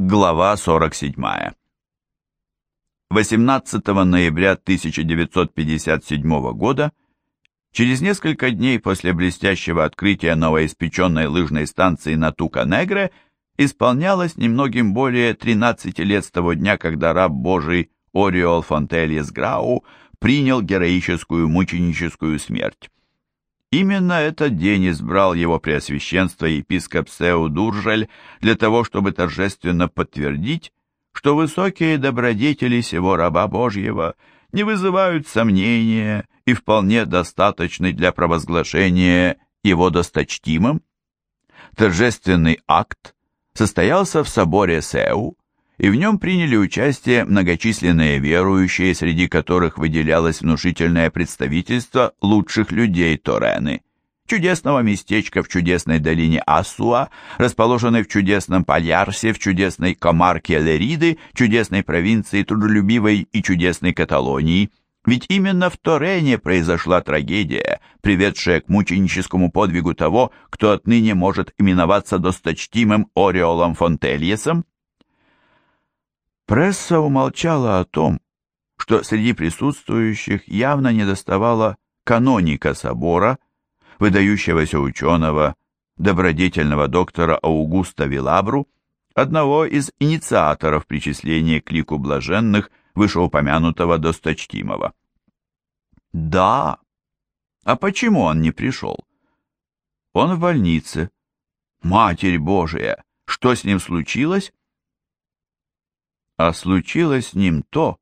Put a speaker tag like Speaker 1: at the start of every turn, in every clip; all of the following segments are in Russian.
Speaker 1: Глава 47. 18 ноября 1957 года, через несколько дней после блестящего открытия новоиспеченной лыжной станции на Тука-Негре, исполнялось немногим более 13 лет с того дня, когда раб Божий Ориол Фонтельес Грау принял героическую мученическую смерть. Именно этот день избрал его преосвященство епископ Сеу Дуржель для того, чтобы торжественно подтвердить, что высокие добродетели сего раба Божьего не вызывают сомнения и вполне достаточны для провозглашения его досточтимым. Торжественный акт состоялся в соборе Сеу, и в нем приняли участие многочисленные верующие, среди которых выделялось внушительное представительство лучших людей Торены, чудесного местечка в чудесной долине Асуа, расположенной в чудесном Пальярсе, в чудесной комарке Лериды, чудесной провинции трудолюбивой и чудесной Каталонии. Ведь именно в Торене произошла трагедия, приведшая к мученическому подвигу того, кто отныне может именоваться досточтимым Ореолом Фонтельесом, Пресса умолчала о том, что среди присутствующих явно недоставало каноника собора, выдающегося ученого, добродетельного доктора Аугуста Вилабру, одного из инициаторов причисления к лику блаженных вышеупомянутого досточтимого. Да, а почему он не пришел? Он в больнице. Матерь Божия, что с ним случилось? А случилось с ним то,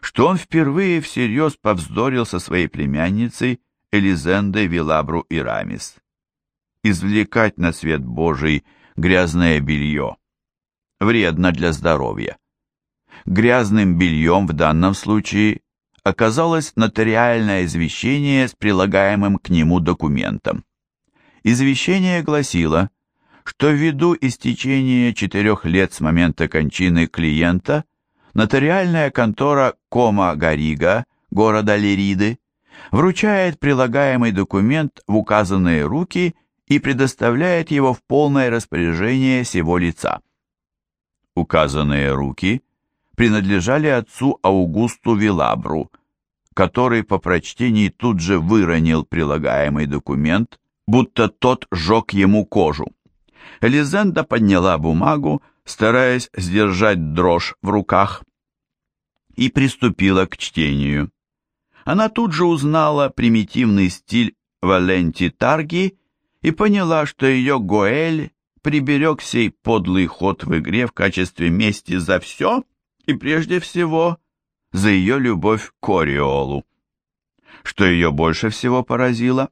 Speaker 1: что он впервые всерьез повздорил со своей племянницей Элизендой Вилабру и. Извлекать на свет Божий грязное белье вредно для здоровья. Грязным бельем в данном случае оказалось нотариальное извещение с прилагаемым к нему документом. Извещение гласило, что ввиду истечения четырех лет с момента кончины клиента нотариальная контора Кома Гарига города Лериды вручает прилагаемый документ в указанные руки и предоставляет его в полное распоряжение сего лица. Указанные руки принадлежали отцу Аугусту Вилабру, который по прочтении тут же выронил прилагаемый документ, будто тот сжег ему кожу. Элизенда подняла бумагу, стараясь сдержать дрожь в руках, и приступила к чтению. Она тут же узнала примитивный стиль Валенти Тарги и поняла, что ее Гоэль приберег сей подлый ход в игре в качестве мести за все и прежде всего за ее любовь к Ориолу. Что ее больше всего поразило,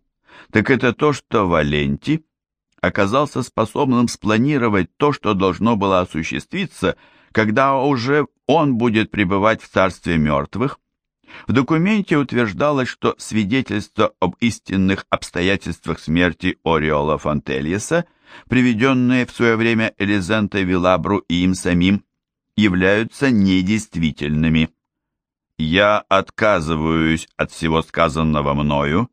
Speaker 1: так это то, что Валенти оказался способным спланировать то, что должно было осуществиться, когда уже он будет пребывать в царстве мертвых. В документе утверждалось, что свидетельства об истинных обстоятельствах смерти Ориола Фонтельеса, приведенные в свое время Элизентой Вилабру и им самим, являются недействительными. «Я отказываюсь от всего сказанного мною»,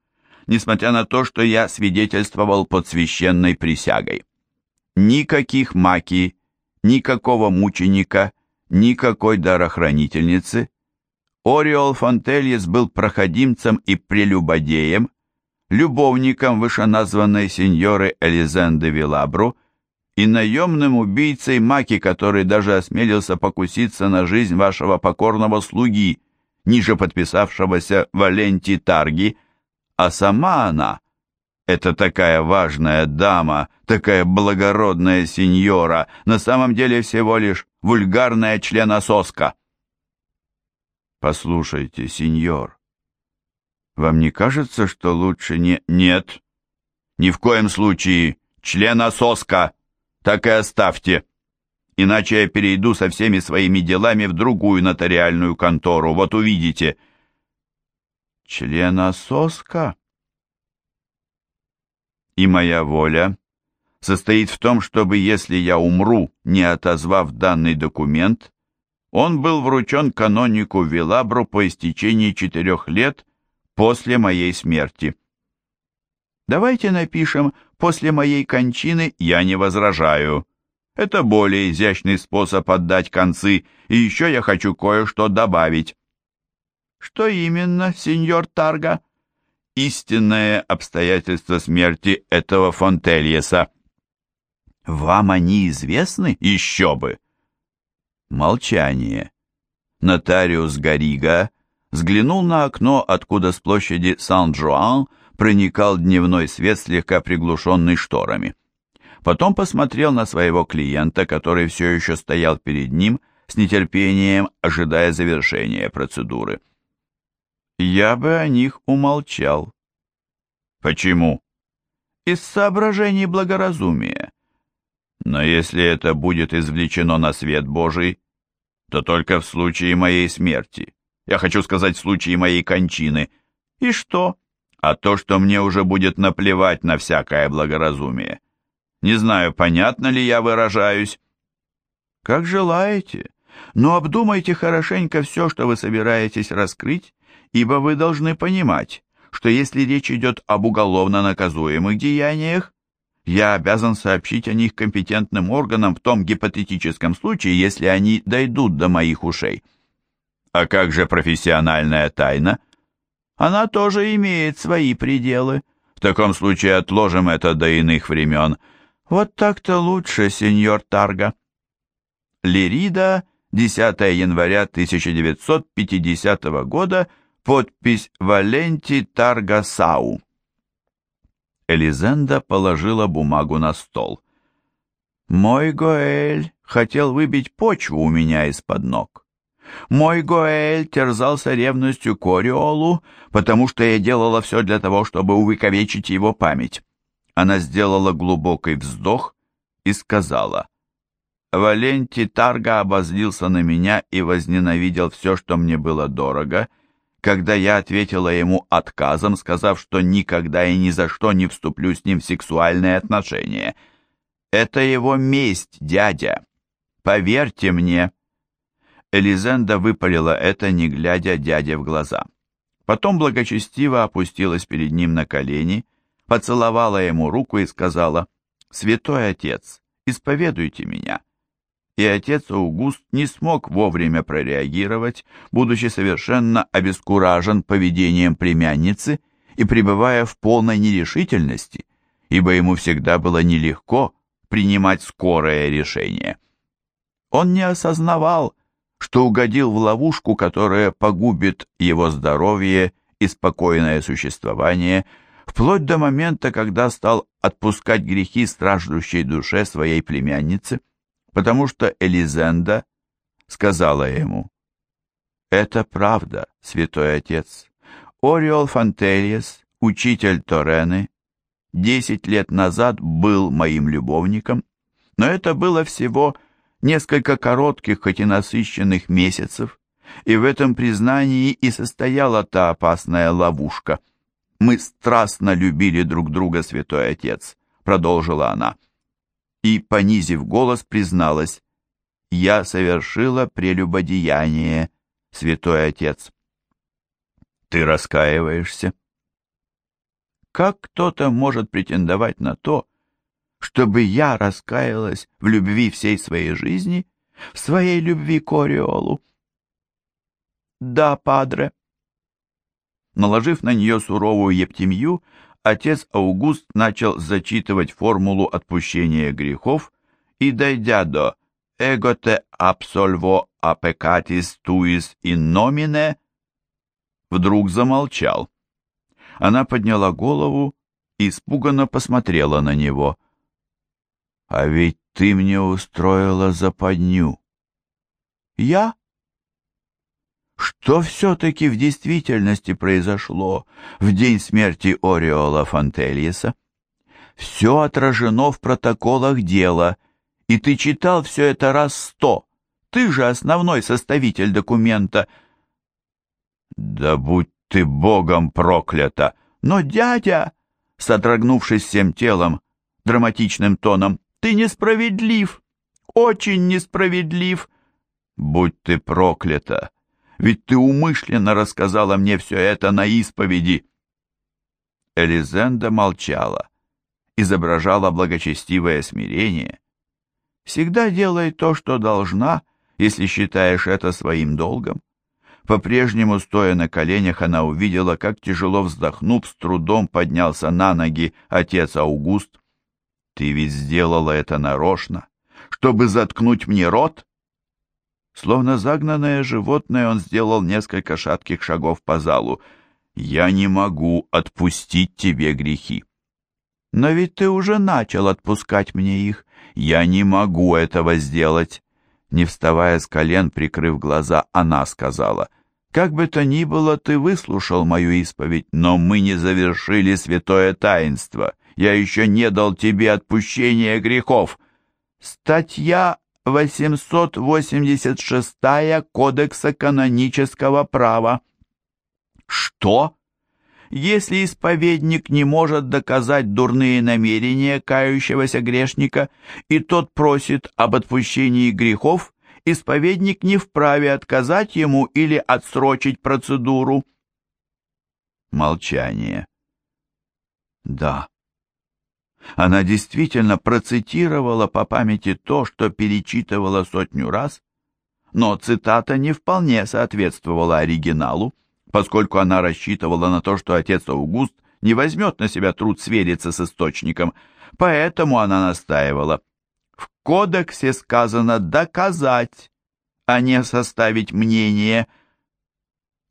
Speaker 1: несмотря на то, что я свидетельствовал под священной присягой. Никаких маки, никакого мученика, никакой дарохранительницы. Ориол Фонтельес был проходимцем и прелюбодеем, любовником вышеназванной сеньоры Элизенды Вилабру и наемным убийцей Маки, который даже осмелился покуситься на жизнь вашего покорного слуги, ниже подписавшегося Валенти Тарги, а сама она, это такая важная дама, такая благородная сеньора, на самом деле всего лишь вульгарная членососка. Послушайте, сеньор, вам не кажется, что лучше не... Нет, ни в коем случае, членососка, так и оставьте. Иначе я перейду со всеми своими делами в другую нотариальную контору, вот увидите — члена соска. И моя воля состоит в том, чтобы, если я умру, не отозвав данный документ, он был вручен канонику Вилабру по истечении четырех лет после моей смерти. Давайте напишем «после моей кончины я не возражаю». Это более изящный способ отдать концы, и еще я хочу кое-что добавить». «Что именно, сеньор Тарга?» «Истинное обстоятельство смерти этого Фонтельеса». «Вам они известны? Еще бы!» Молчание. Нотариус Гарига взглянул на окно, откуда с площади Сан-Жуан проникал дневной свет, слегка приглушенный шторами. Потом посмотрел на своего клиента, который все еще стоял перед ним, с нетерпением ожидая завершения процедуры. «Я бы о них умолчал». «Почему?» «Из соображений благоразумия. Но если это будет извлечено на свет Божий, то только в случае моей смерти. Я хочу сказать, в случае моей кончины. И что?» «А то, что мне уже будет наплевать на всякое благоразумие». Не знаю, понятно ли я выражаюсь. Как желаете, но обдумайте хорошенько все, что вы собираетесь раскрыть, ибо вы должны понимать, что если речь идет об уголовно наказуемых деяниях, я обязан сообщить о них компетентным органам в том гипотетическом случае, если они дойдут до моих ушей. А как же профессиональная тайна? Она тоже имеет свои пределы. В таком случае отложим это до иных времен. Вот так-то лучше, сеньор Тарга. Лирида, 10 января 1950 года, подпись Валенти Тарга Сау. Элизенда положила бумагу на стол. «Мой Гоэль хотел выбить почву у меня из-под ног. Мой Гоэль терзался ревностью к Ориолу, потому что я делала все для того, чтобы увековечить его память. Она сделала глубокий вздох и сказала, «Валенти Тарга обозлился на меня и возненавидел все, что мне было дорого, когда я ответила ему отказом, сказав, что никогда и ни за что не вступлю с ним в сексуальные отношения. Это его месть, дядя. Поверьте мне». Элизенда выпалила это, не глядя дяде в глаза. Потом благочестиво опустилась перед ним на колени поцеловала ему руку и сказала, «Святой отец, исповедуйте меня». И отец Аугуст не смог вовремя прореагировать, будучи совершенно обескуражен поведением племянницы и пребывая в полной нерешительности, ибо ему всегда было нелегко принимать скорое решение. Он не осознавал, что угодил в ловушку, которая погубит его здоровье и спокойное существование – вплоть до момента, когда стал отпускать грехи страждущей душе своей племянницы, потому что Элизенда сказала ему, «Это правда, святой отец. Ориол Фантельес, учитель Торены, десять лет назад был моим любовником, но это было всего несколько коротких, хоть и насыщенных месяцев, и в этом признании и состояла та опасная ловушка — мы страстно любили друг друга, святой отец», — продолжила она. И, понизив голос, призналась, «Я совершила прелюбодеяние, святой отец». «Ты раскаиваешься?» «Как кто-то может претендовать на то, чтобы я раскаялась в любви всей своей жизни, в своей любви к Ориолу?» «Да, падре», Наложив на нее суровую ептемью, отец Аугуст начал зачитывать формулу отпущения грехов и, дойдя до «Ego te absolvo peccatis tuis in nomine», вдруг замолчал. Она подняла голову и испуганно посмотрела на него. «А ведь ты мне устроила западню». «Я?» Что все-таки в действительности произошло в день смерти Ореола Фонтельеса? Все отражено в протоколах дела, и ты читал все это раз сто. Ты же основной составитель документа. Да будь ты богом проклята! Но, дядя, содрогнувшись всем телом, драматичным тоном, ты несправедлив, очень несправедлив. Будь ты проклята! Ведь ты умышленно рассказала мне все это на исповеди. Элизенда молчала, изображала благочестивое смирение. Всегда делай то, что должна, если считаешь это своим долгом. По-прежнему, стоя на коленях, она увидела, как тяжело вздохнув, с трудом поднялся на ноги отец Аугуст. «Ты ведь сделала это нарочно, чтобы заткнуть мне рот?» Словно загнанное животное, он сделал несколько шатких шагов по залу. «Я не могу отпустить тебе грехи». «Но ведь ты уже начал отпускать мне их. Я не могу этого сделать». Не вставая с колен, прикрыв глаза, она сказала — как бы то ни было, ты выслушал мою исповедь, но мы не завершили святое таинство. Я еще не дал тебе отпущения грехов. Статья 886 Кодекса канонического права. Что? Если исповедник не может доказать дурные намерения кающегося грешника, и тот просит об отпущении грехов, исповедник не вправе отказать ему или отсрочить процедуру. Молчание. Да. Она действительно процитировала по памяти то, что перечитывала сотню раз, но цитата не вполне соответствовала оригиналу, поскольку она рассчитывала на то, что отец Аугуст не возьмет на себя труд свериться с источником, поэтому она настаивала. В кодексе сказано «доказать», а не составить мнение.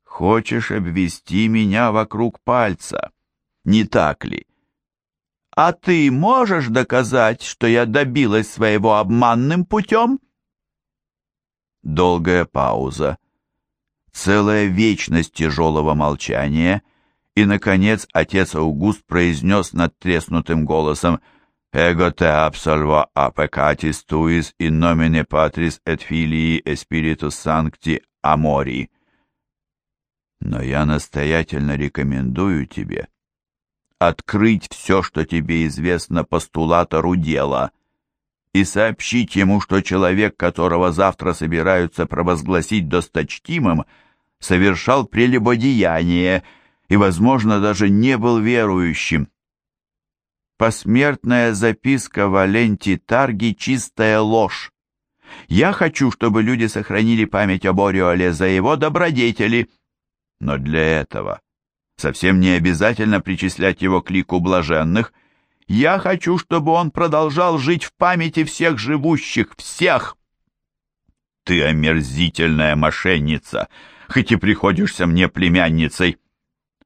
Speaker 1: Хочешь обвести меня вокруг пальца, не так ли? А ты можешь доказать, что я добилась своего обманным путем? Долгая пауза. Целая вечность тяжелого молчания, и, наконец, отец Аугуст произнес над треснутым голосом — te absolvo a peccatis tuis in nomine Patris et Filii et Spiritus Sancti Amori. Но я настоятельно рекомендую тебе открыть все, что тебе известно постулатору дела, и сообщить ему, что человек, которого завтра собираются провозгласить досточтимым, совершал прелюбодеяние и, возможно, даже не был верующим. Посмертная записка Валенти Тарги — чистая ложь. Я хочу, чтобы люди сохранили память об Ориоле за его добродетели. Но для этого совсем не обязательно причислять его к лику блаженных. Я хочу, чтобы он продолжал жить в памяти всех живущих, всех. Ты омерзительная мошенница, хоть и приходишься мне племянницей.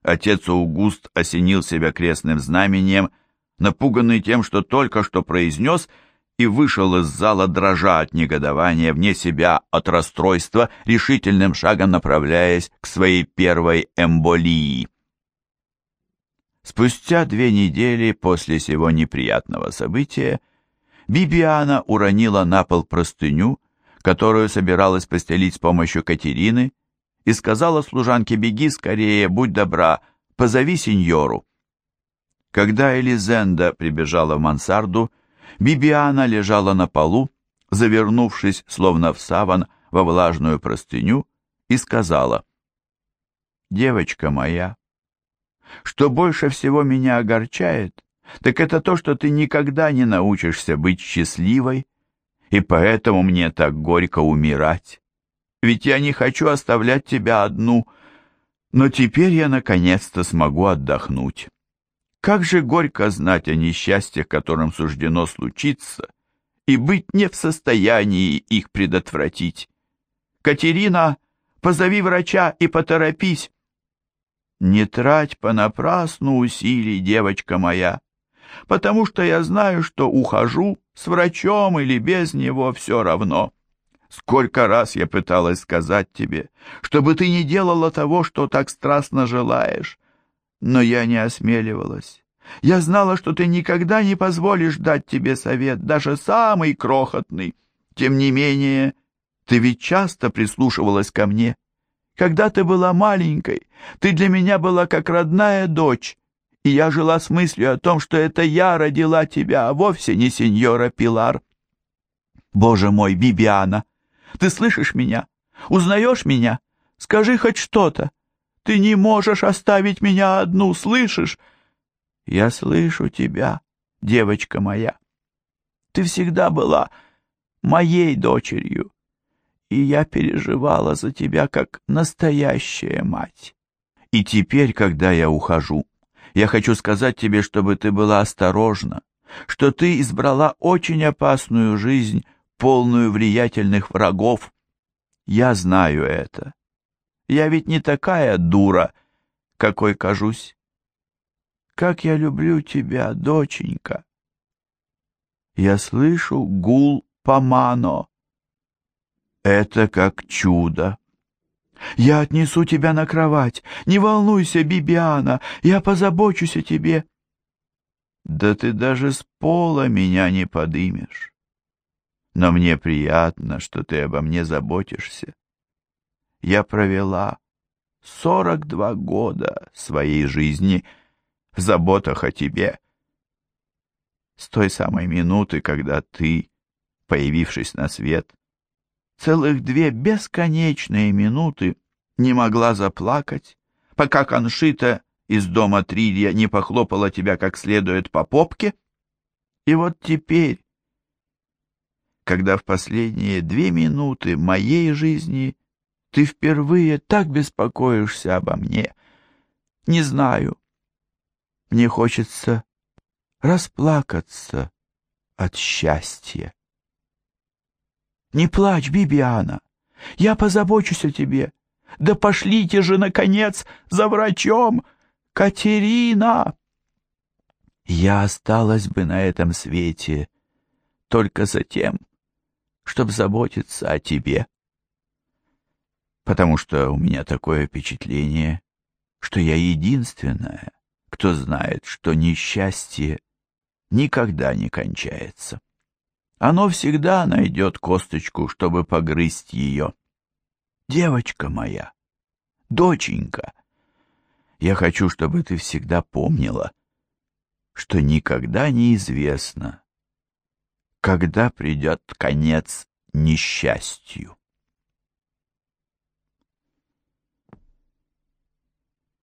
Speaker 1: Отец Аугуст осенил себя крестным знамением — напуганный тем, что только что произнес, и вышел из зала, дрожа от негодования, вне себя от расстройства, решительным шагом направляясь к своей первой эмболии. Спустя две недели после сего неприятного события Бибиана уронила на пол простыню, которую собиралась постелить с помощью Катерины, и сказала служанке «Беги скорее, будь добра, позови сеньору». Когда Элизенда прибежала в мансарду, Бибиана лежала на полу, завернувшись, словно в саван, во влажную простыню, и сказала, «Девочка моя, что больше всего меня огорчает, так это то, что ты никогда не научишься быть счастливой, и поэтому мне так горько умирать. Ведь я не хочу оставлять тебя одну, но теперь я наконец-то смогу отдохнуть». Как же горько знать о несчастьях, которым суждено случиться, и быть не в состоянии их предотвратить. Катерина, позови врача и поторопись. Не трать понапрасну усилий, девочка моя, потому что я знаю, что ухожу с врачом или без него все равно. Сколько раз я пыталась сказать тебе, чтобы ты не делала того, что так страстно желаешь, но я не осмеливалась. Я знала, что ты никогда не позволишь дать тебе совет, даже самый крохотный. Тем не менее, ты ведь часто прислушивалась ко мне. Когда ты была маленькой, ты для меня была как родная дочь, и я жила с мыслью о том, что это я родила тебя, а вовсе не сеньора Пилар. Боже мой, Бибиана, ты слышишь меня? Узнаешь меня? Скажи хоть что-то. Ты не можешь оставить меня одну, слышишь? Я слышу тебя, девочка моя. Ты всегда была моей дочерью, и я переживала за тебя как настоящая мать. И теперь, когда я ухожу, я хочу сказать тебе, чтобы ты была осторожна, что ты избрала очень опасную жизнь, полную влиятельных врагов. Я знаю это. Я ведь не такая дура, какой кажусь. Как я люблю тебя, доченька. Я слышу гул помано. Это как чудо. Я отнесу тебя на кровать. Не волнуйся, Бибиана, я позабочусь о тебе. Да ты даже с пола меня не подымешь. Но мне приятно, что ты обо мне заботишься. Я провела сорок два года своей жизни в заботах о тебе. С той самой минуты, когда ты, появившись на свет, целых две бесконечные минуты не могла заплакать, пока Коншита из дома Трилья не похлопала тебя как следует по попке. И вот теперь, когда в последние две минуты моей жизни ты впервые так беспокоишься обо мне, не знаю, мне хочется расплакаться от счастья. Не плачь, Бибиана, я позабочусь о тебе. Да пошлите же, наконец, за врачом, Катерина! Я осталась бы на этом свете только за тем, чтобы заботиться о тебе. Потому что у меня такое впечатление, что я единственная, кто знает, что несчастье никогда не кончается. Оно всегда найдет косточку, чтобы погрызть ее. Девочка моя, доченька, я хочу, чтобы ты всегда помнила, что никогда неизвестно, когда придет конец несчастью.